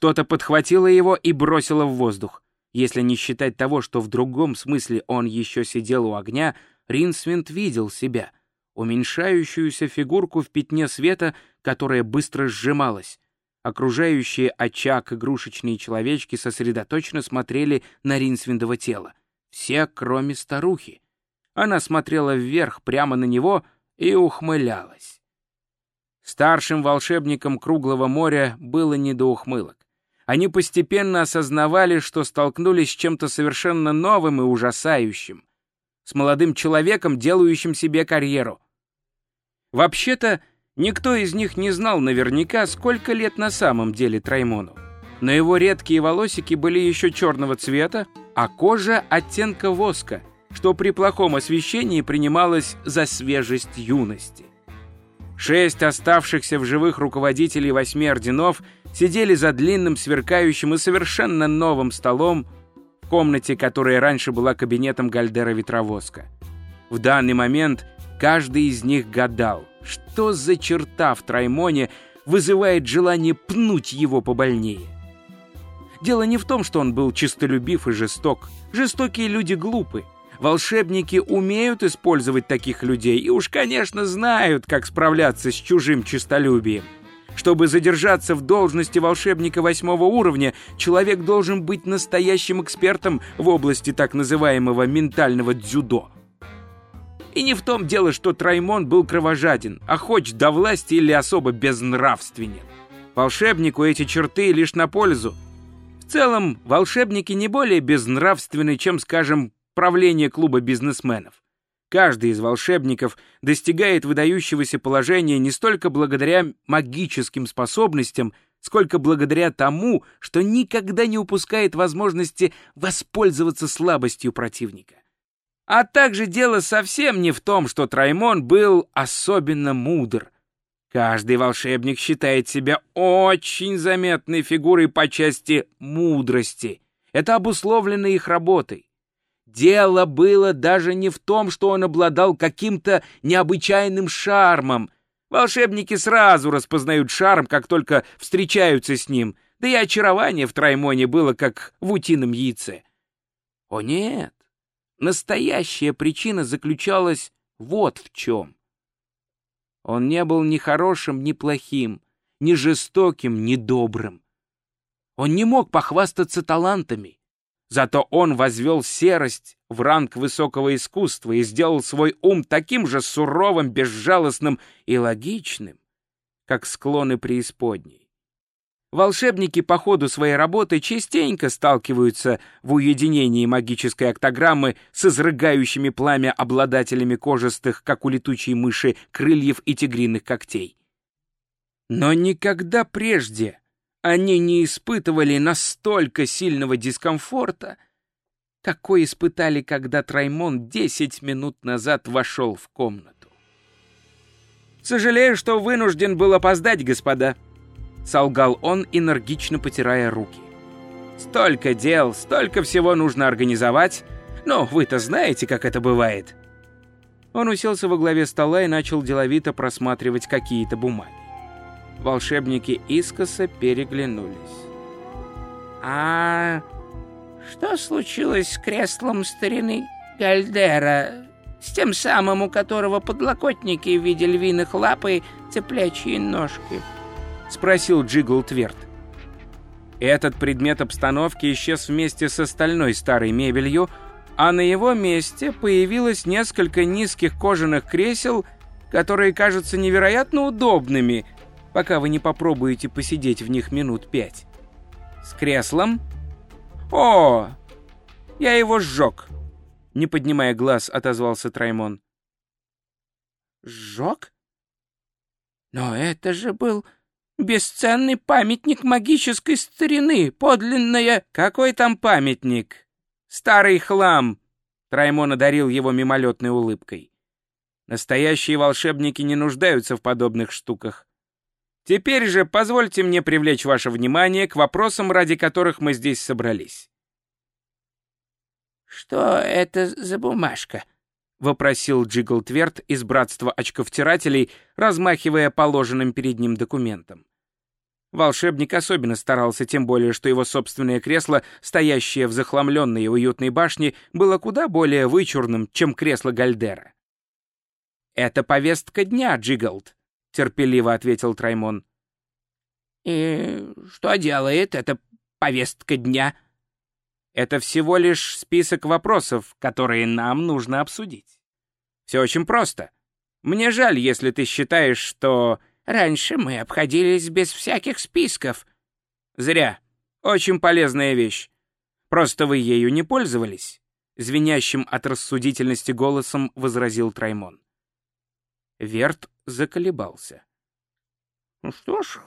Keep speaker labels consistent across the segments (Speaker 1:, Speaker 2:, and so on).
Speaker 1: Что-то подхватило его и бросило в воздух. Если не считать того, что в другом смысле он еще сидел у огня, Ринсвинд видел себя, уменьшающуюся фигурку в пятне света, которая быстро сжималась. Окружающие очаг игрушечные человечки сосредоточенно смотрели на Ринсвиндово тело. Все, кроме старухи. Она смотрела вверх, прямо на него, и ухмылялась. Старшим волшебникам Круглого моря было не до ухмылок. Они постепенно осознавали, что столкнулись с чем-то совершенно новым и ужасающим. С молодым человеком, делающим себе карьеру. Вообще-то, никто из них не знал наверняка, сколько лет на самом деле Траймону. Но его редкие волосики были еще черного цвета, а кожа оттенка воска, что при плохом освещении принималось за свежесть юности. Шесть оставшихся в живых руководителей восьми орденов сидели за длинным, сверкающим и совершенно новым столом в комнате, которая раньше была кабинетом Гальдера Ветровозка. В данный момент каждый из них гадал, что за черта в Траймоне вызывает желание пнуть его побольнее. Дело не в том, что он был честолюбив и жесток. Жестокие люди глупы. Волшебники умеют использовать таких людей и уж, конечно, знают, как справляться с чужим честолюбием. Чтобы задержаться в должности волшебника восьмого уровня, человек должен быть настоящим экспертом в области так называемого ментального дзюдо. И не в том дело, что Траймон был кровожаден, охоч до власти или особо безнравственен. Волшебнику эти черты лишь на пользу. В целом, волшебники не более безнравственны, чем, скажем, правление клуба бизнесменов. Каждый из волшебников достигает выдающегося положения не столько благодаря магическим способностям, сколько благодаря тому, что никогда не упускает возможности воспользоваться слабостью противника. А также дело совсем не в том, что Траймон был особенно мудр. Каждый волшебник считает себя очень заметной фигурой по части мудрости. Это обусловлено их работой. Дело было даже не в том, что он обладал каким-то необычайным шармом. Волшебники сразу распознают шарм, как только встречаются с ним, да и очарование в Траймоне было как в утином яйце. О нет, настоящая причина заключалась вот в чем. Он не был ни хорошим, ни плохим, ни жестоким, ни добрым. Он не мог похвастаться талантами. Зато он возвел серость в ранг высокого искусства и сделал свой ум таким же суровым, безжалостным и логичным, как склоны преисподней. Волшебники по ходу своей работы частенько сталкиваются в уединении магической октограммы с изрыгающими пламя обладателями кожистых, как у летучей мыши, крыльев и тигриных когтей. Но никогда прежде они не испытывали настолько сильного дискомфорта, какой испытали, когда Траймон десять минут назад вошел в комнату. «Сожалею, что вынужден был опоздать, господа», — солгал он, энергично потирая руки. «Столько дел, столько всего нужно организовать, но вы-то знаете, как это бывает». Он уселся во главе стола и начал деловито просматривать какие-то бумаги. Волшебники искоса переглянулись.
Speaker 2: «А что случилось с креслом старины Гальдера, с тем самым, у которого подлокотники в виде львиных лап и цеплячьи ножки?»
Speaker 1: — спросил Джигл Тверд. Этот предмет обстановки исчез вместе с остальной старой мебелью, а на его месте появилось несколько низких кожаных кресел, которые кажутся невероятно удобными — пока вы не попробуете посидеть в них минут пять. С креслом? О, я его сжег. Не поднимая глаз, отозвался Траймон.
Speaker 2: Сжег? Но это же был бесценный памятник магической старины, подлинная...
Speaker 1: Какой там памятник? Старый хлам. Траймон одарил его мимолетной улыбкой. Настоящие волшебники не нуждаются в подобных штуках. Теперь же позвольте мне привлечь ваше внимание к вопросам, ради которых мы здесь собрались.
Speaker 2: «Что это за бумажка?» — вопросил Джигл Тверд из братства очковтирателей, размахивая положенным перед ним документом.
Speaker 1: Волшебник особенно старался, тем более, что его собственное кресло, стоящее в захламленной и уютной башне, было куда более вычурным, чем кресло Гальдера. «Это повестка дня, Джигалд», — терпеливо ответил Траймон.
Speaker 2: «И что делает эта повестка дня?»
Speaker 1: «Это всего лишь список вопросов, которые нам нужно обсудить. Все очень просто. Мне жаль, если ты считаешь, что
Speaker 2: Раньше мы обходились без всяких списков».
Speaker 1: «Зря. Очень полезная вещь. Просто вы ею не пользовались», — звенящим от рассудительности голосом возразил Траймон. Верт заколебался.
Speaker 2: «Ну что ж,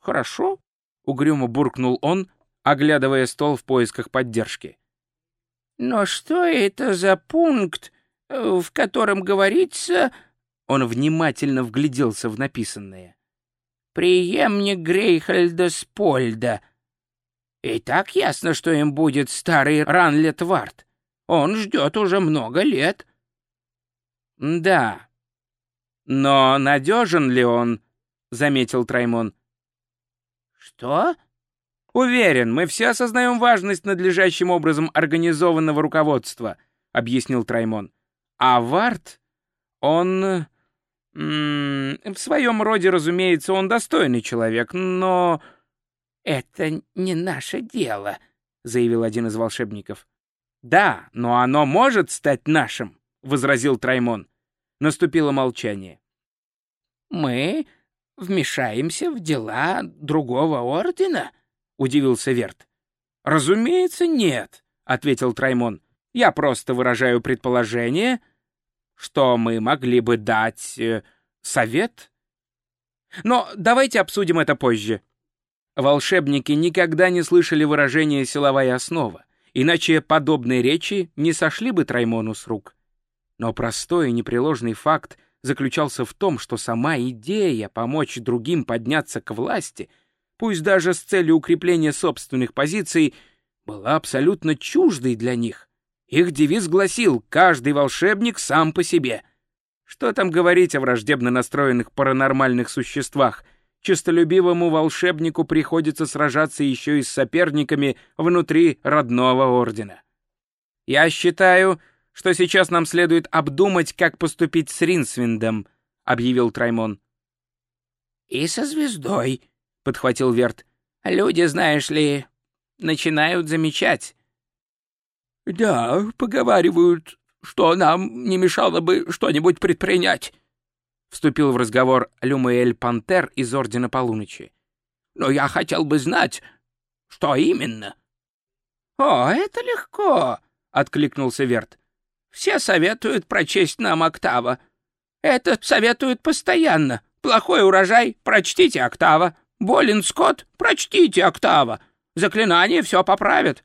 Speaker 2: хорошо», —
Speaker 1: угрюмо буркнул он, оглядывая стол в поисках поддержки.
Speaker 2: «Но что это за пункт, э, в котором говорится...»
Speaker 1: Он внимательно вгляделся в написанное.
Speaker 2: «Приемник Грейхальда Спольда. И так ясно, что им будет старый Ранлет Вард. Он ждет уже много лет».
Speaker 1: «Да. Но надежен ли он?» — заметил Траймон.
Speaker 2: «Что?»
Speaker 1: «Уверен, мы все осознаем важность надлежащим образом организованного руководства», — объяснил Траймон. «А Вард, он в своем роде, разумеется, он достойный человек, но...
Speaker 2: «Это не наше дело», — заявил один из волшебников.
Speaker 1: «Да, но оно может стать нашим», — возразил Траймон. Наступило молчание.
Speaker 2: «Мы вмешаемся в дела другого ордена?» — удивился Верт.
Speaker 1: «Разумеется, нет», — ответил Траймон. «Я просто выражаю предположение, что мы могли бы дать э, совет? Но давайте обсудим это позже. Волшебники никогда не слышали выражения «силовая основа», иначе подобные речи не сошли бы Траймону с рук. Но простой и непреложный факт заключался в том, что сама идея помочь другим подняться к власти, пусть даже с целью укрепления собственных позиций, была абсолютно чуждой для них. Их девиз гласил «Каждый волшебник сам по себе». Что там говорить о враждебно настроенных паранормальных существах? Чистолюбивому волшебнику приходится сражаться еще и с соперниками внутри родного ордена. «Я считаю, что сейчас нам следует обдумать, как поступить с Ринсвиндом», — объявил Траймон.
Speaker 2: «И со звездой», — подхватил Верт. «Люди, знаешь ли, начинают замечать, «Да, поговаривают, что нам не мешало бы что-нибудь предпринять», — вступил в разговор Люмаэль Пантер из Ордена Полуночи. «Но я хотел бы знать, что именно». «О, это легко», — откликнулся Верт. «Все советуют прочесть нам октава. Это советуют постоянно. Плохой урожай — прочтите октава. Болен скот — прочтите октава. Заклинание все поправит.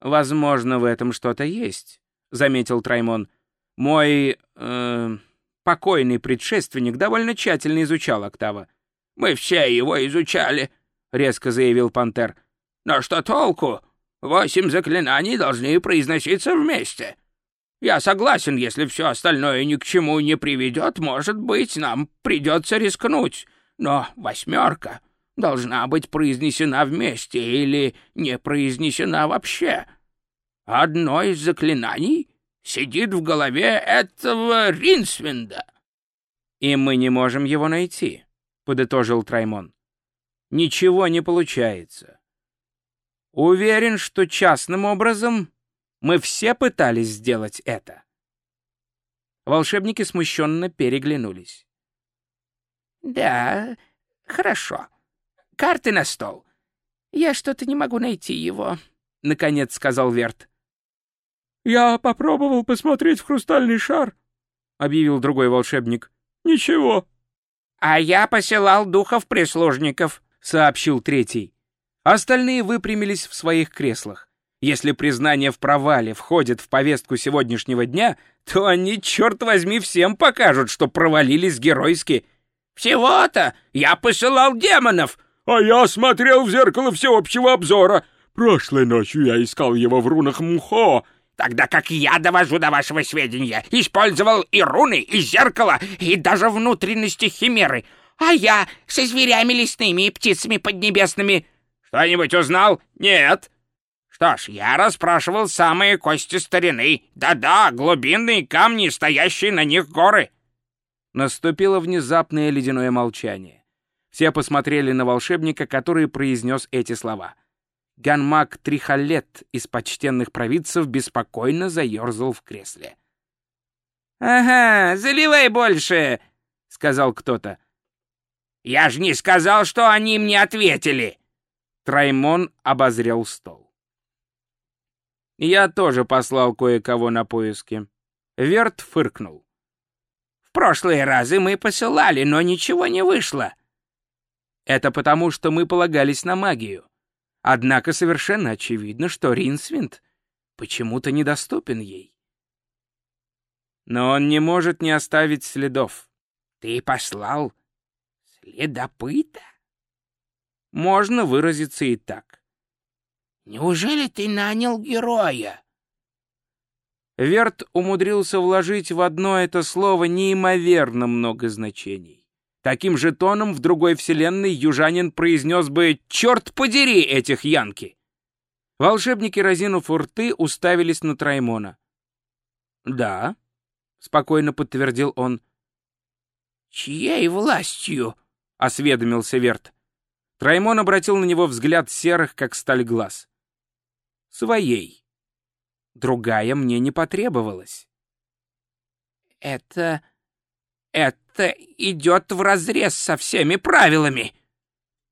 Speaker 1: «Возможно, в этом что-то есть», — заметил Траймон. «Мой... Э, покойный предшественник довольно тщательно изучал октава».
Speaker 2: «Мы все его изучали», — резко заявил Пантер. «Но что толку? Восемь заклинаний должны произноситься вместе. Я согласен, если все остальное ни к чему не приведет, может быть, нам придется рискнуть. Но восьмерка должна быть произнесена вместе или не произнесена вообще. Одно из заклинаний сидит в голове этого Ринсвинда.
Speaker 1: «И мы не можем его найти», — подытожил Траймон. «Ничего не получается. Уверен, что частным образом мы все пытались сделать это». Волшебники смущенно переглянулись.
Speaker 2: «Да, хорошо. Карты на стол. Я что-то не могу найти его», — наконец сказал Верт.
Speaker 3: «Я попробовал посмотреть в хрустальный шар», — объявил другой волшебник. «Ничего».
Speaker 2: «А я посылал духов-прислужников», — сообщил третий.
Speaker 1: Остальные выпрямились в своих креслах. Если признание в провале входит в повестку сегодняшнего дня, то они, черт возьми, всем покажут, что провалились геройски.
Speaker 2: «Всего-то! Я посылал демонов!»
Speaker 3: «А я смотрел в зеркало всеобщего обзора. Прошлой ночью я искал его в рунах Мхо,
Speaker 2: тогда как я довожу до вашего сведения, использовал и руны, и зеркало, и даже внутренности химеры. А я со зверями лесными и птицами поднебесными.
Speaker 1: Что-нибудь узнал? Нет.
Speaker 2: Что ж, я расспрашивал самые кости старины. Да-да, глубинные камни, стоящие на них горы.
Speaker 1: Наступило внезапное ледяное молчание. Все посмотрели на волшебника, который произнес эти слова. Ганмак Трихалет из почтенных провидцев беспокойно заерзал в кресле.
Speaker 2: «Ага, заливай больше!» — сказал кто-то. «Я же не сказал, что они мне ответили!»
Speaker 1: Траймон обозрел стол. Я тоже послал кое-кого на поиски. Верт фыркнул.
Speaker 2: «В прошлые разы мы посылали, но ничего не вышло».
Speaker 1: «Это потому, что мы полагались на магию. Однако совершенно очевидно, что Ринсвинд почему-то недоступен ей. Но он не может не оставить следов.
Speaker 2: Ты послал следопыта?
Speaker 1: Можно выразиться и так.
Speaker 2: Неужели ты нанял героя?
Speaker 1: Верт умудрился вложить в одно это слово неимоверно много значений. Таким же тоном в другой вселенной южанин произнес бы «Черт подери этих янки!» Волшебники, разинув рты, уставились на Траймона. «Да», — спокойно подтвердил он.
Speaker 2: «Чьей властью?»
Speaker 1: — осведомился Верт. Траймон обратил на него взгляд серых, как сталь глаз. «Своей. Другая мне не потребовалась».
Speaker 2: «Это... это идет вразрез со всеми правилами.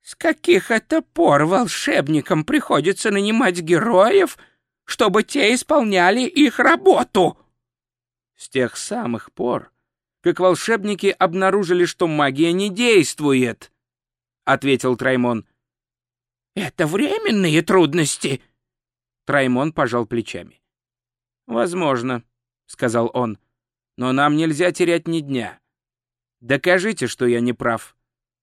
Speaker 2: С каких это пор волшебникам приходится нанимать героев, чтобы те исполняли их работу?»
Speaker 1: С тех самых пор, как волшебники обнаружили, что магия не действует, — ответил Траймон.
Speaker 2: «Это временные трудности!»
Speaker 1: Траймон пожал плечами. «Возможно», — сказал он, — «но нам нельзя терять ни дня. Докажите, что я не прав.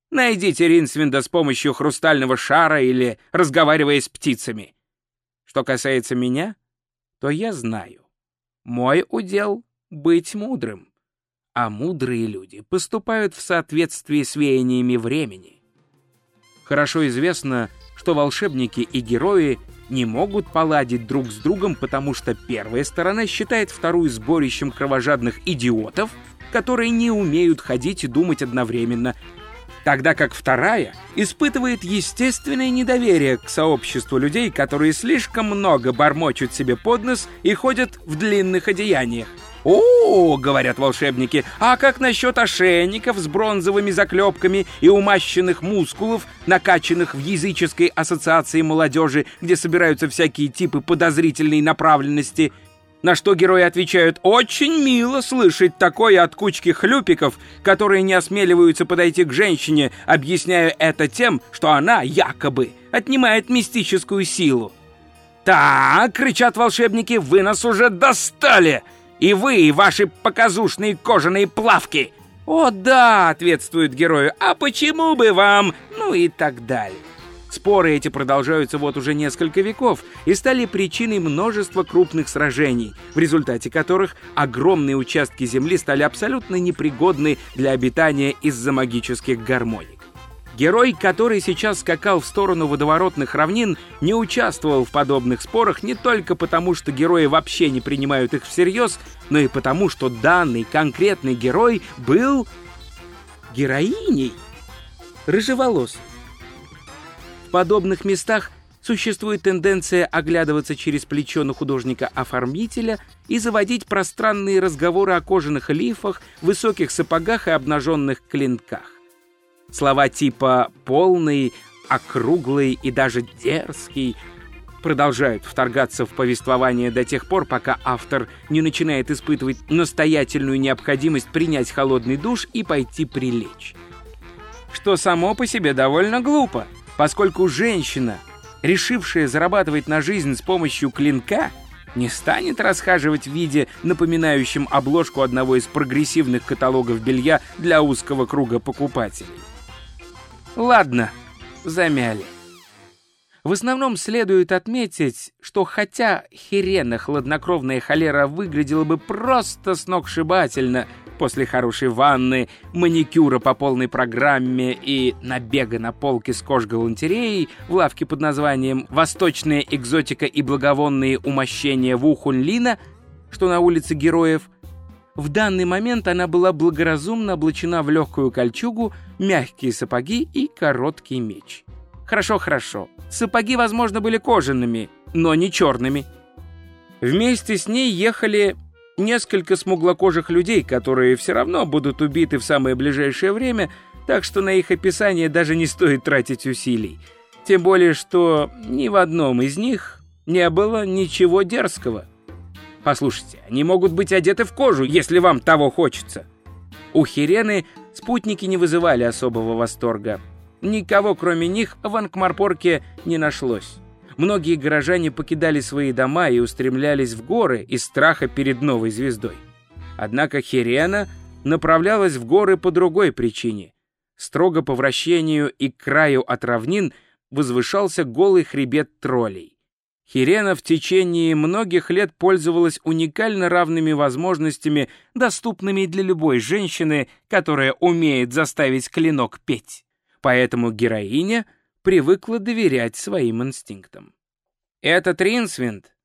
Speaker 1: Найдите Ринсвинда с помощью хрустального шара или разговаривая с птицами. Что касается меня, то я знаю. Мой удел — быть мудрым а мудрые люди поступают в соответствии с веяниями времени. Хорошо известно, что волшебники и герои не могут поладить друг с другом, потому что первая сторона считает вторую сборищем кровожадных идиотов, которые не умеют ходить и думать одновременно, тогда как вторая испытывает естественное недоверие к сообществу людей, которые слишком много бормочут себе под нос и ходят в длинных одеяниях. «О, — говорят волшебники, — а как насчет ошейников с бронзовыми заклепками и умащенных мускулов, накачанных в языческой ассоциации молодежи, где собираются всякие типы подозрительной направленности?» На что герои отвечают «Очень мило слышать такое от кучки хлюпиков, которые не осмеливаются подойти к женщине, объясняя это тем, что она, якобы, отнимает мистическую силу». «Так!» — кричат волшебники, «вы нас уже достали!» И вы, и ваши показушные кожаные плавки!» «О да!» — ответствует герою. «А почему бы вам?» Ну и так далее. Споры эти продолжаются вот уже несколько веков и стали причиной множества крупных сражений, в результате которых огромные участки земли стали абсолютно непригодны для обитания из-за магических гармоник. Герой, который сейчас скакал в сторону водоворотных равнин, не участвовал в подобных спорах не только потому, что герои вообще не принимают их всерьез, но и потому, что данный конкретный герой был героиней, рыжеволосой. В подобных местах существует тенденция оглядываться через плечо на художника-оформителя и заводить пространные разговоры о кожаных лифах, высоких сапогах и обнаженных клинках. Слова типа «полный», «округлый» и даже «дерзкий» продолжают вторгаться в повествование до тех пор, пока автор не начинает испытывать настоятельную необходимость принять холодный душ и пойти прилечь. Что само по себе довольно глупо, поскольку женщина, решившая зарабатывать на жизнь с помощью клинка, не станет расхаживать в виде, напоминающем обложку одного из прогрессивных каталогов белья для узкого круга покупателей. Ладно, замяли. В основном следует отметить, что хотя херена хладнокровная холера выглядела бы просто сногсшибательно, После хорошей ванны, маникюра по полной программе и набега на полке с кож-галантереей в лавке под названием «Восточная экзотика и благовонные умощения в Ухунлина», что на улице Героев, в данный момент она была благоразумно облачена в легкую кольчугу, мягкие сапоги и короткий меч. Хорошо, хорошо. Сапоги, возможно, были кожаными, но не черными. Вместе с ней ехали несколько смуглокожих людей, которые все равно будут убиты в самое ближайшее время, так что на их описание даже не стоит тратить усилий. Тем более, что ни в одном из них не было ничего дерзкого. Послушайте, они могут быть одеты в кожу, если вам того хочется. У Хирены спутники не вызывали особого восторга. Никого, кроме них, в Анкмарпорке не нашлось. Многие горожане покидали свои дома и устремлялись в горы из страха перед новой звездой. Однако Хирена направлялась в горы по другой причине. Строго по вращению и краю от равнин возвышался голый хребет троллей. Хирена в течение многих лет пользовалась уникально равными возможностями, доступными для любой женщины, которая умеет заставить клинок петь. Поэтому героиня привыкла доверять своим инстинктам. Этот Ринсвинд,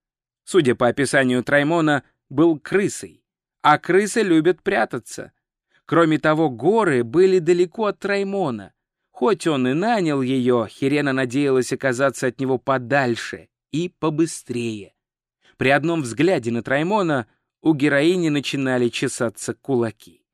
Speaker 1: судя по описанию Траймона, был крысой, а крысы любят прятаться. Кроме того, горы были далеко от Траймона. Хоть он и нанял ее, Хирена надеялась оказаться от него подальше и побыстрее. При одном взгляде на Траймона у героини начинали чесаться кулаки.